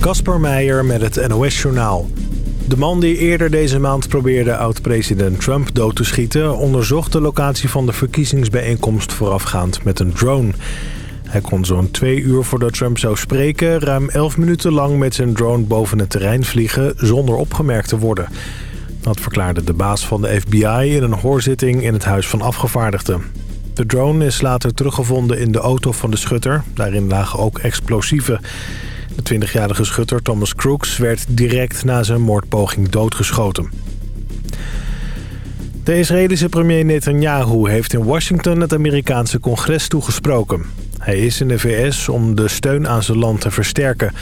Kasper Meijer met het NOS-journaal. De man die eerder deze maand probeerde oud-president Trump dood te schieten... onderzocht de locatie van de verkiezingsbijeenkomst voorafgaand met een drone. Hij kon zo'n twee uur voordat Trump zou spreken... ruim elf minuten lang met zijn drone boven het terrein vliegen zonder opgemerkt te worden. Dat verklaarde de baas van de FBI in een hoorzitting in het Huis van Afgevaardigden. De drone is later teruggevonden in de auto van de schutter. Daarin lagen ook explosieven. De 20-jarige schutter Thomas Crooks werd direct na zijn moordpoging doodgeschoten. De Israëlische premier Netanyahu heeft in Washington het Amerikaanse congres toegesproken. Hij is in de VS om de steun aan zijn land te versterken.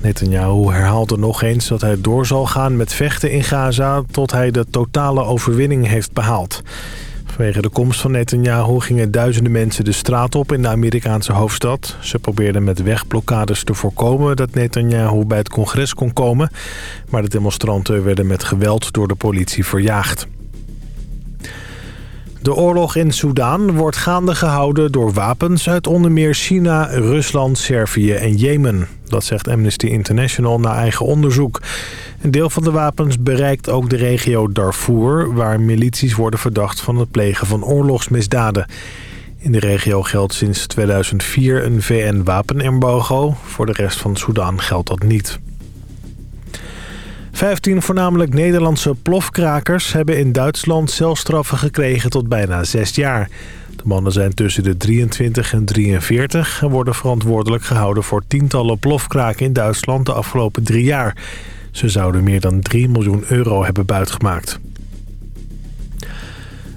Netanyahu herhaalde nog eens dat hij door zal gaan met vechten in Gaza... tot hij de totale overwinning heeft behaald. Vanwege de komst van Netanyahu gingen duizenden mensen de straat op in de Amerikaanse hoofdstad. Ze probeerden met wegblokkades te voorkomen dat Netanyahu bij het congres kon komen. Maar de demonstranten werden met geweld door de politie verjaagd. De oorlog in Soedan wordt gaande gehouden door wapens uit onder meer China, Rusland, Servië en Jemen. Dat zegt Amnesty International na eigen onderzoek. Een deel van de wapens bereikt ook de regio Darfur... waar milities worden verdacht van het plegen van oorlogsmisdaden. In de regio geldt sinds 2004 een VN-wapenembargo. Voor de rest van Soedan geldt dat niet. Vijftien voornamelijk Nederlandse plofkrakers hebben in Duitsland celstraffen gekregen tot bijna zes jaar. De mannen zijn tussen de 23 en 43 en worden verantwoordelijk gehouden voor tientallen plofkraken in Duitsland de afgelopen drie jaar. Ze zouden meer dan 3 miljoen euro hebben buitgemaakt.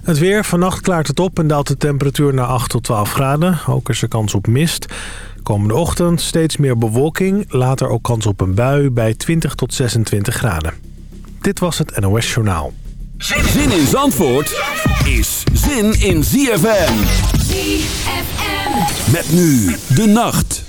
Het weer. Vannacht klaart het op en daalt de temperatuur naar 8 tot 12 graden. Ook is er kans op mist. Komende ochtend steeds meer bewolking. Later ook kans op een bui bij 20 tot 26 graden. Dit was het NOS Journaal. Zin in Zandvoort is zin in ZFM. ZFM. Met nu de nacht.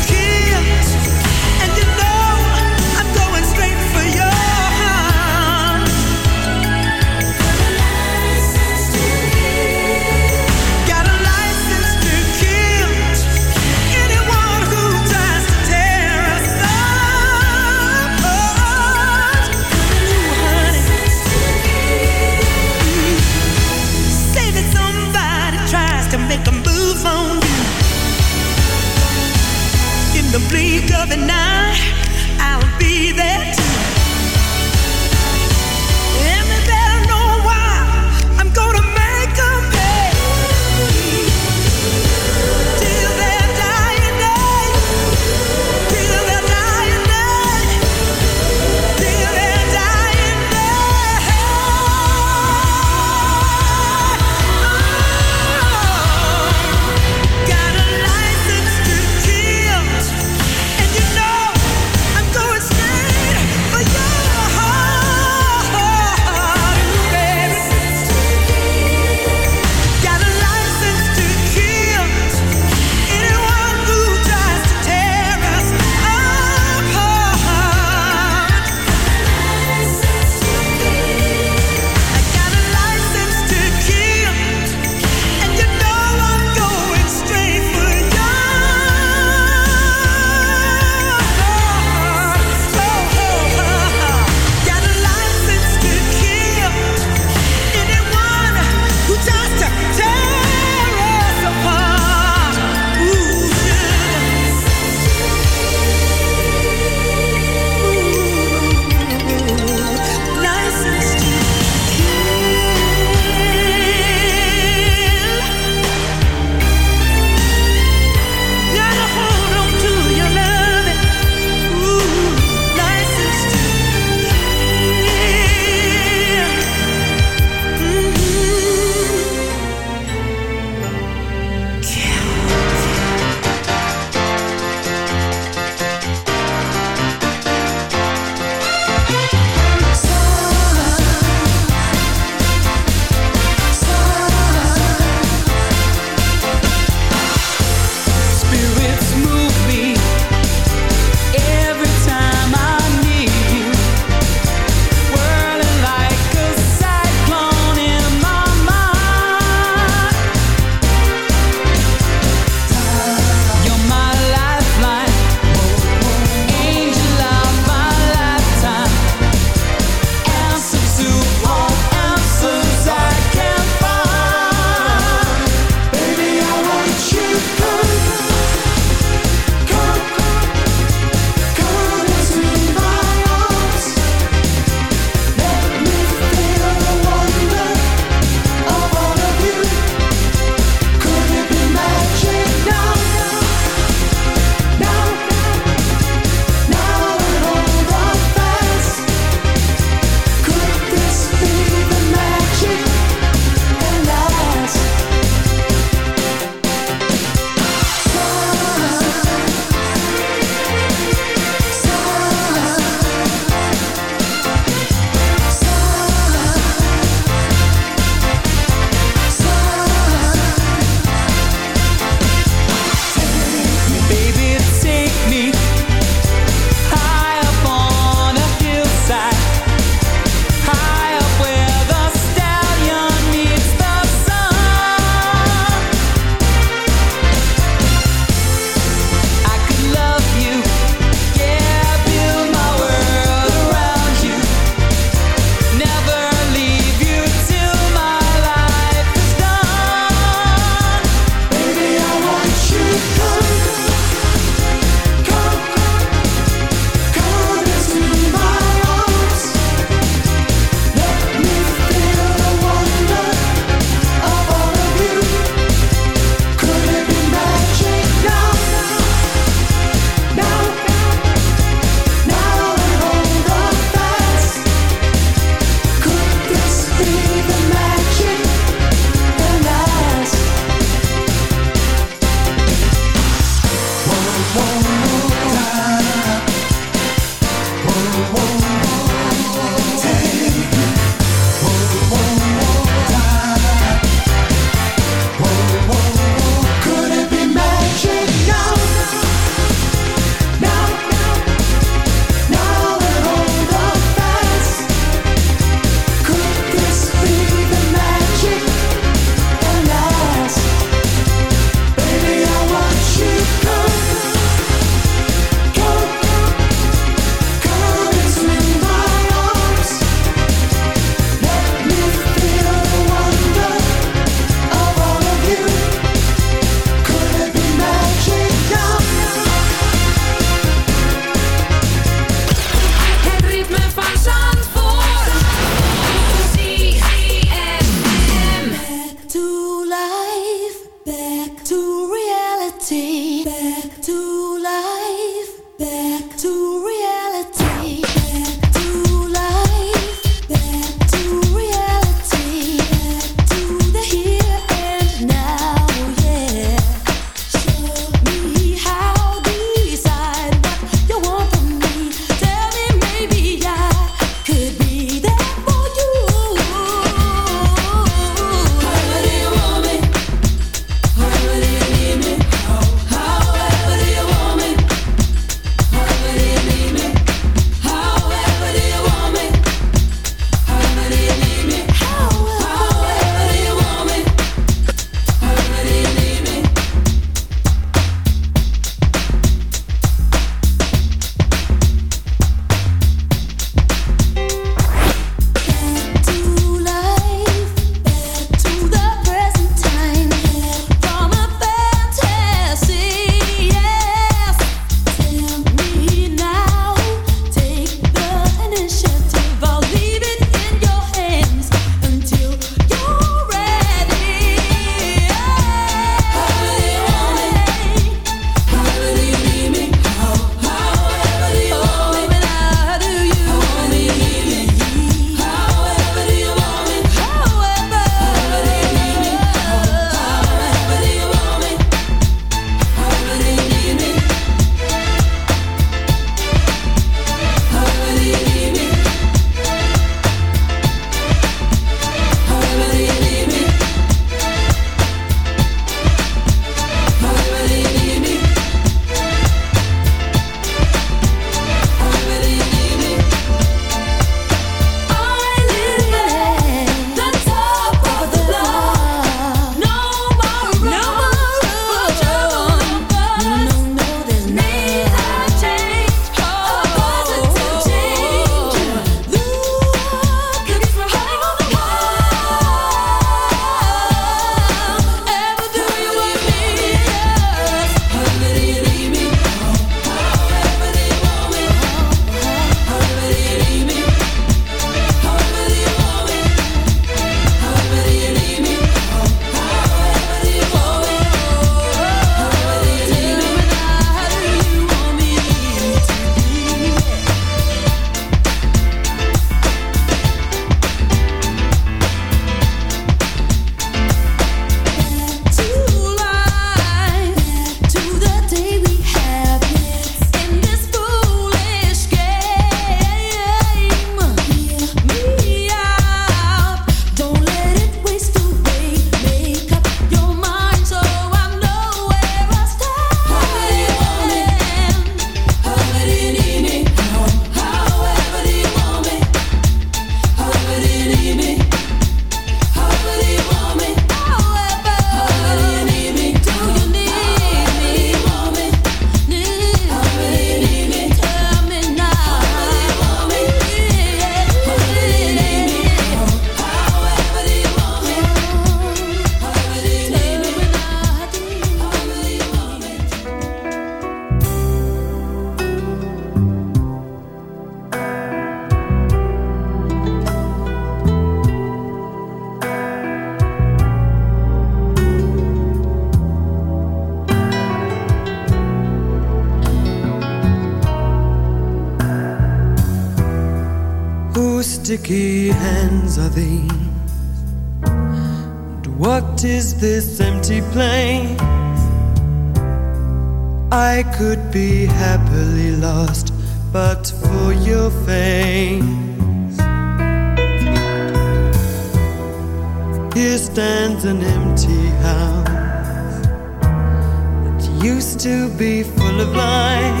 That used to be full of life.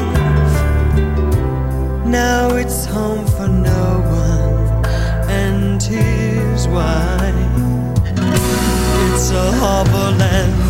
Now it's home for no one, and here's why. It's a harbor land.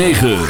9.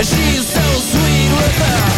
She's so sweet with her.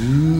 Mm.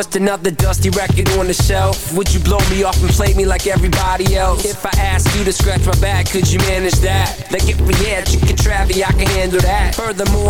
Just another dusty record on the shelf, would you blow me off and play me like everybody else? If I asked you to scratch my back, could you manage that? Like if we had chicken trappy, I can handle that. Furthermore,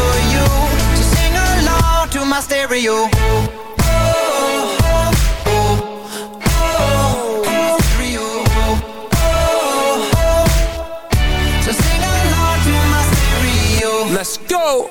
For you, so sing along to my stereo. Let's go.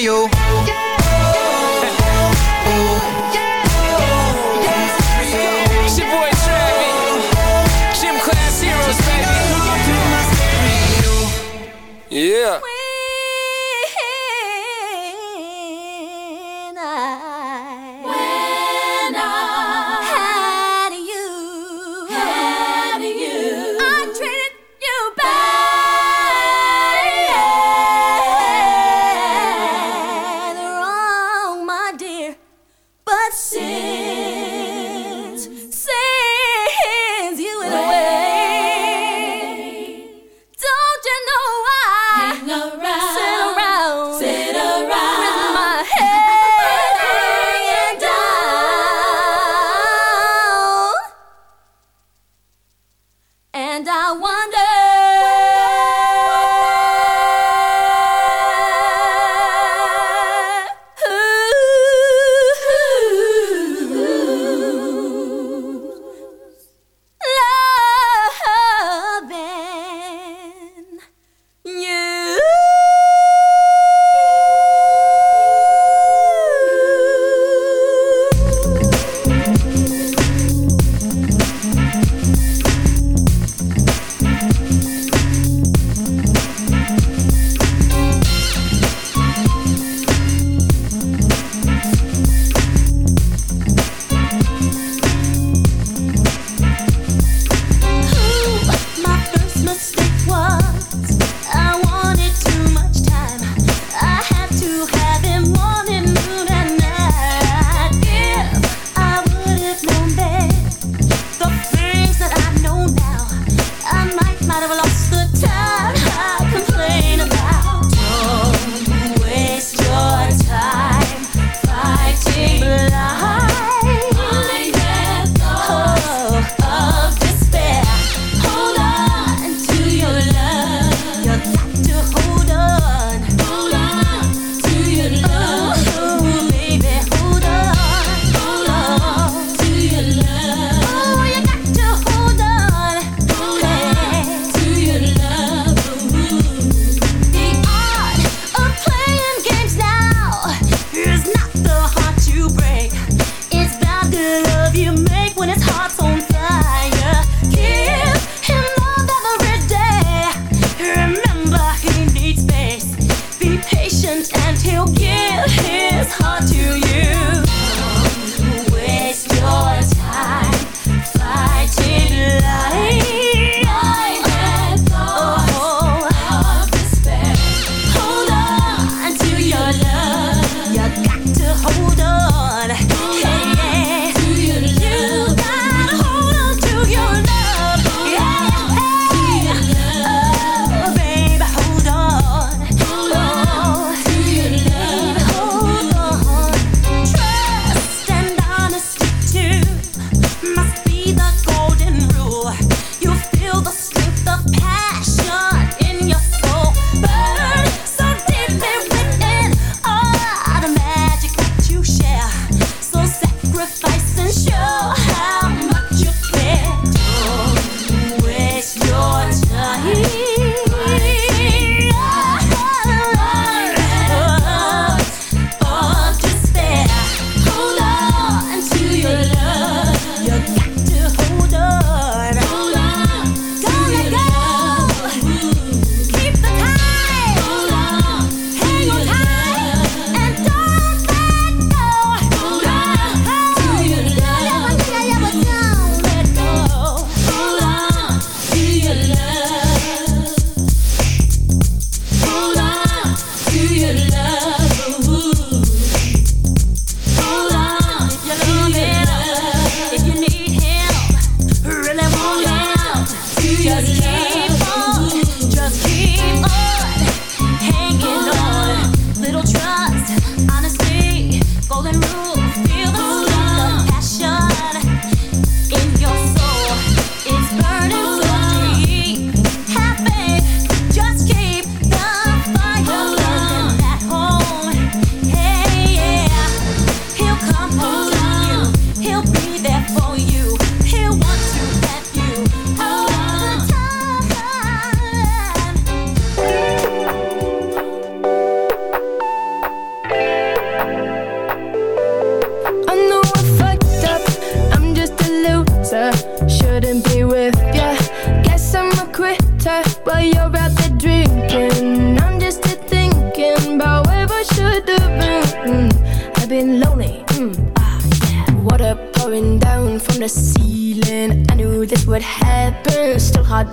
Stereo. It's your boy Travis. Gym class heroes. Yeah.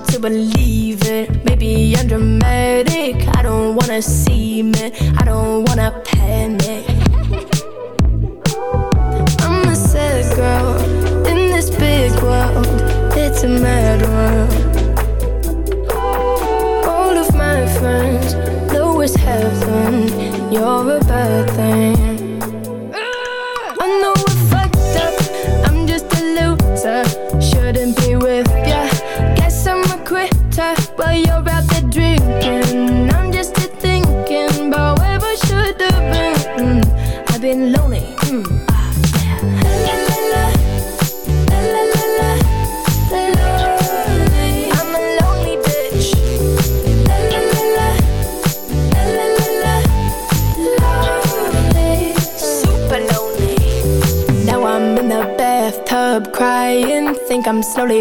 to believe it. Maybe I'm dramatic. I don't wanna see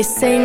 say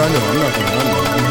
干就完了怎么了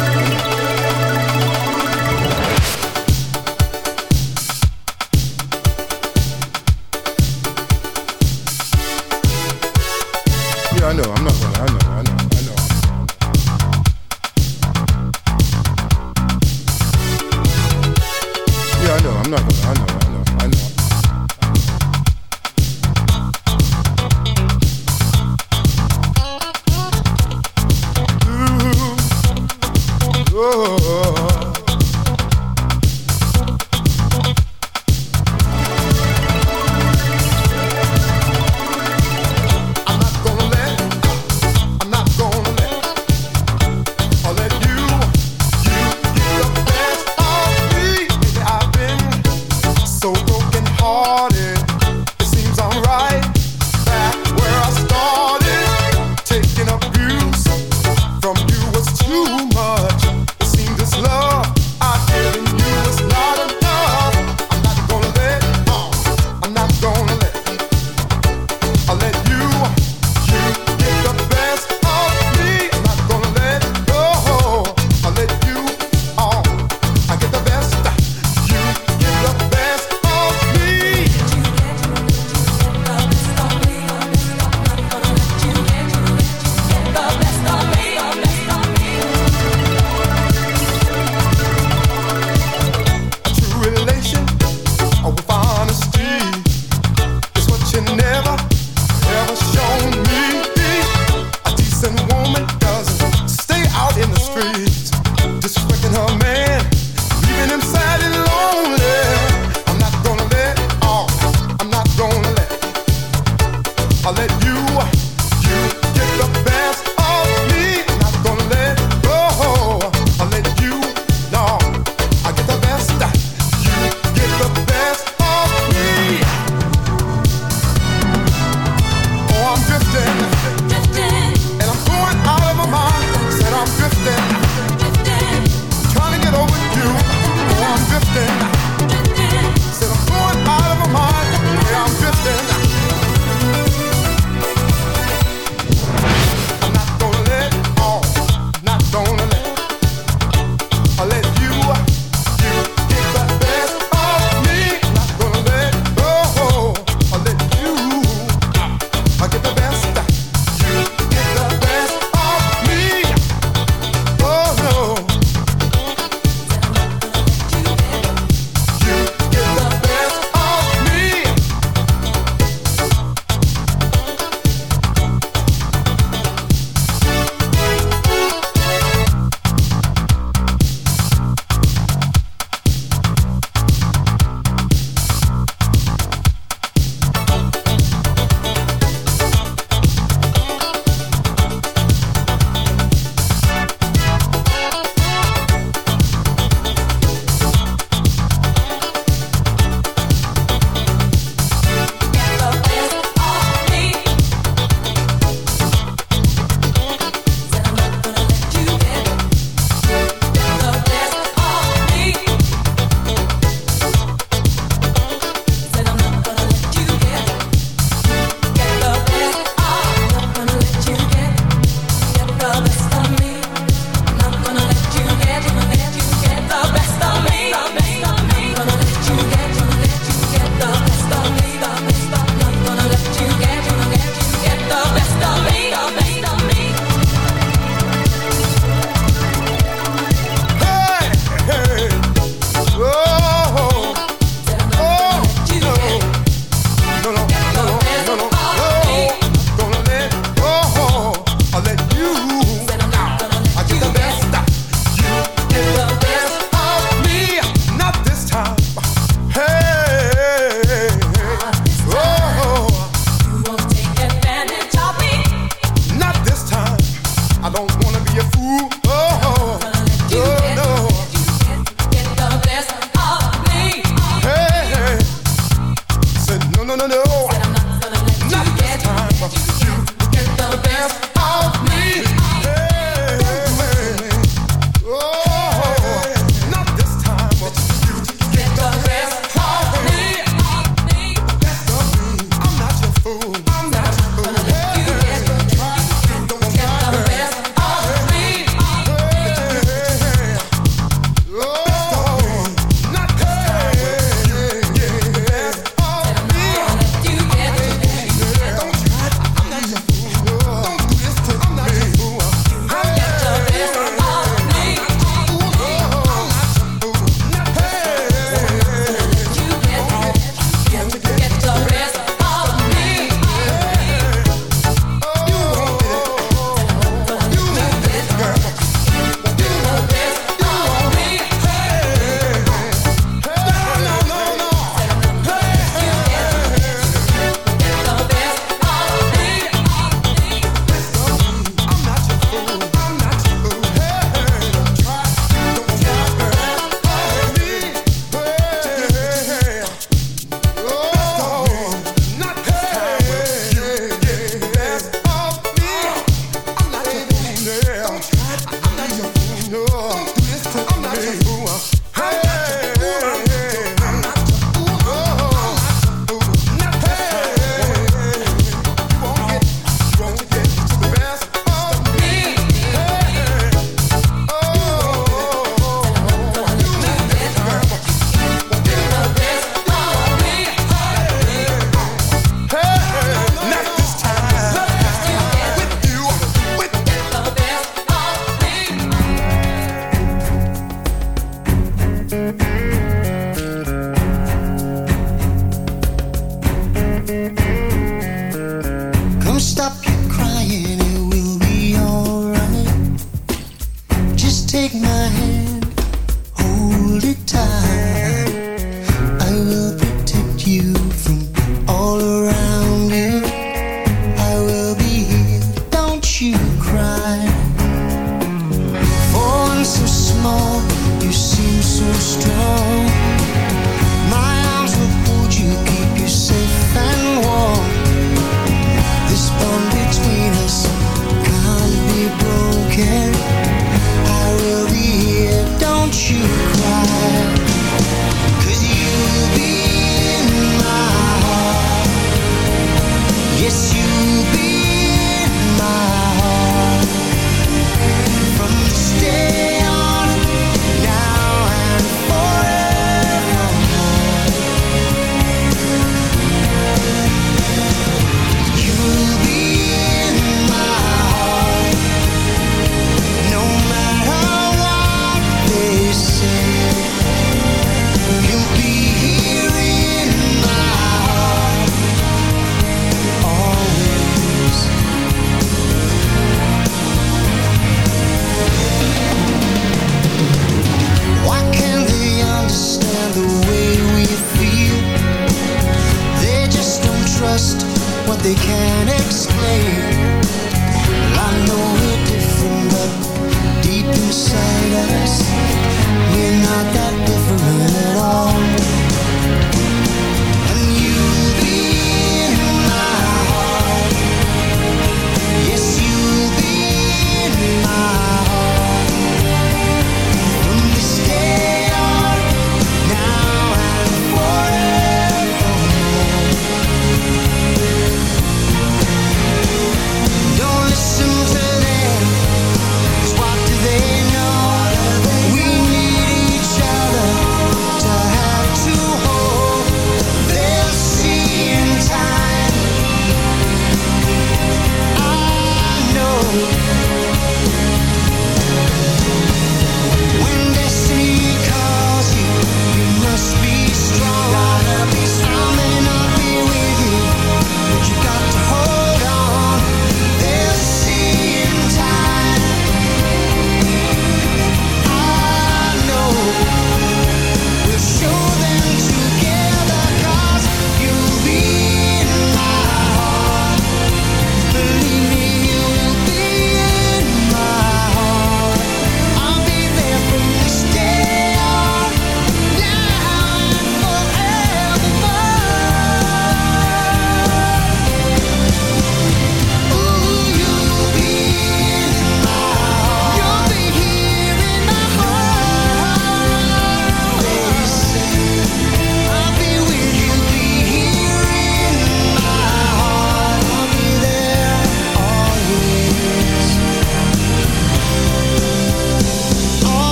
Yes,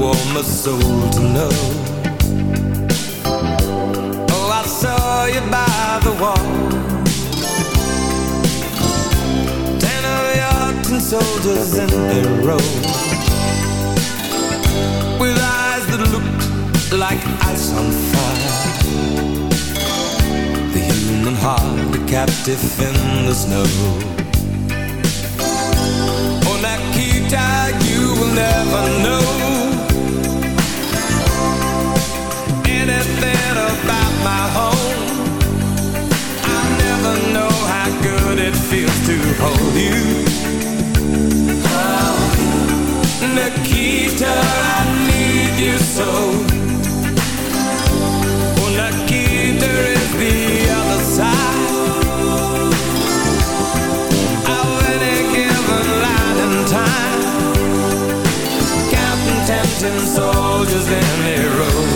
warm a soul to know. Oh, I saw you by the wall. Ten of your tin soldiers in a row. With eyes that looked like ice on fire. The human heart, a captive in the snow. Oh, Nikita, you will never know. my home. I never know how good it feels to hold you. Oh, Nikita, I need you so. Oh, Nikita is the other side. Of any given light and time. Captain, tempting soldiers in their rows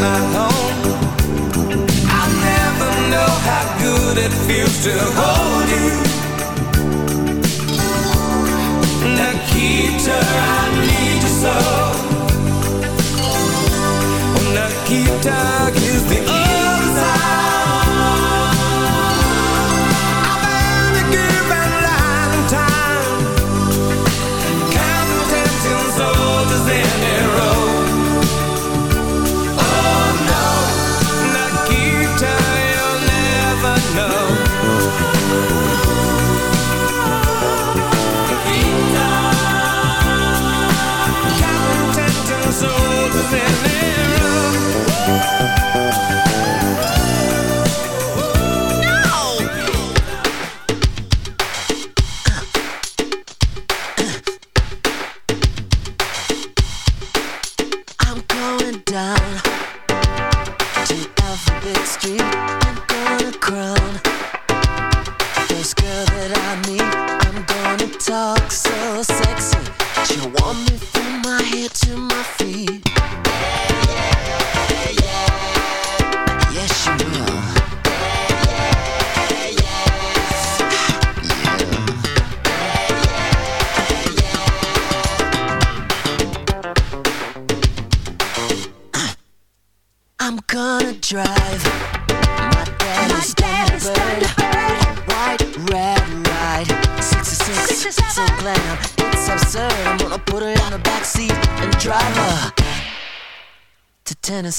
my home. I'll never know how good it feels to hold you. Nikita, I need you so. Nikita, is the